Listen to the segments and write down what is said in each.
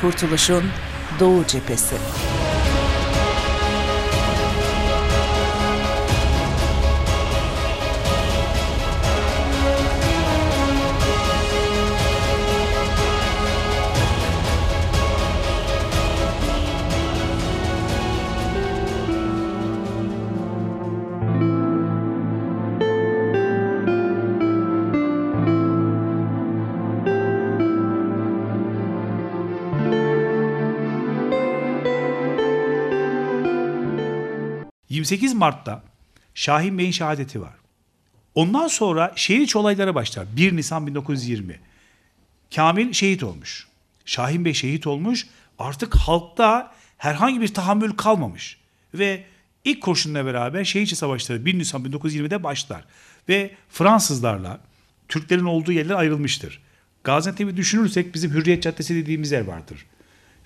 Kurtuluşun Doğu Cephesi. ...28 Mart'ta Şahin Bey'in şehadeti var. Ondan sonra şehir içi olaylara başlar. 1 Nisan 1920. Kamil şehit olmuş. Şahin Bey şehit olmuş. Artık halkta herhangi bir tahammül kalmamış. Ve ilk kurşunla beraber şehir içi savaşları 1 Nisan 1920'de başlar. Ve Fransızlarla Türklerin olduğu yerler ayrılmıştır. Gaziantep'i düşünürsek bizim Hürriyet Caddesi dediğimiz yer vardır.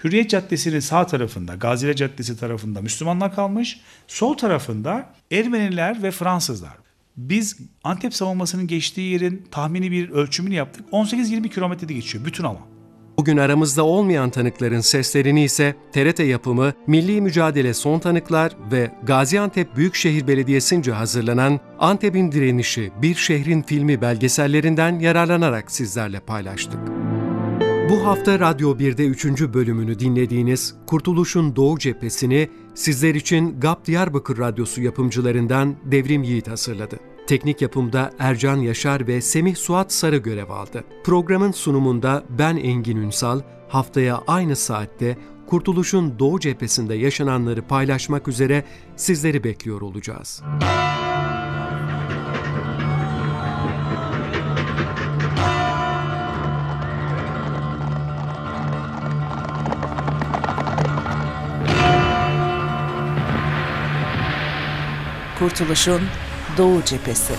Hürriyet Caddesi'nin sağ tarafında, Gaziler Caddesi tarafında Müslümanlar kalmış. Sol tarafında Ermeniler ve Fransızlar. Biz Antep savunmasının geçtiği yerin tahmini bir ölçümünü yaptık. 18-20 kilometrede geçiyor bütün alan. Bugün aramızda olmayan tanıkların seslerini ise TRT yapımı Milli Mücadele Son Tanıklar ve Gaziantep Büyükşehir Belediyesi'nce hazırlanan Antep'in Direnişi Bir Şehrin Filmi belgesellerinden yararlanarak sizlerle paylaştık. Bu hafta Radyo 1'de 3. bölümünü dinlediğiniz Kurtuluş'un Doğu Cephesini sizler için GAP Diyarbakır Radyosu yapımcılarından Devrim Yiğit hazırladı. Teknik yapımda Ercan Yaşar ve Semih Suat Sarı görev aldı. Programın sunumunda ben Engin Ünsal, haftaya aynı saatte Kurtuluş'un Doğu Cephesinde yaşananları paylaşmak üzere sizleri bekliyor olacağız. Kurtuluşun Doğu Cephesi.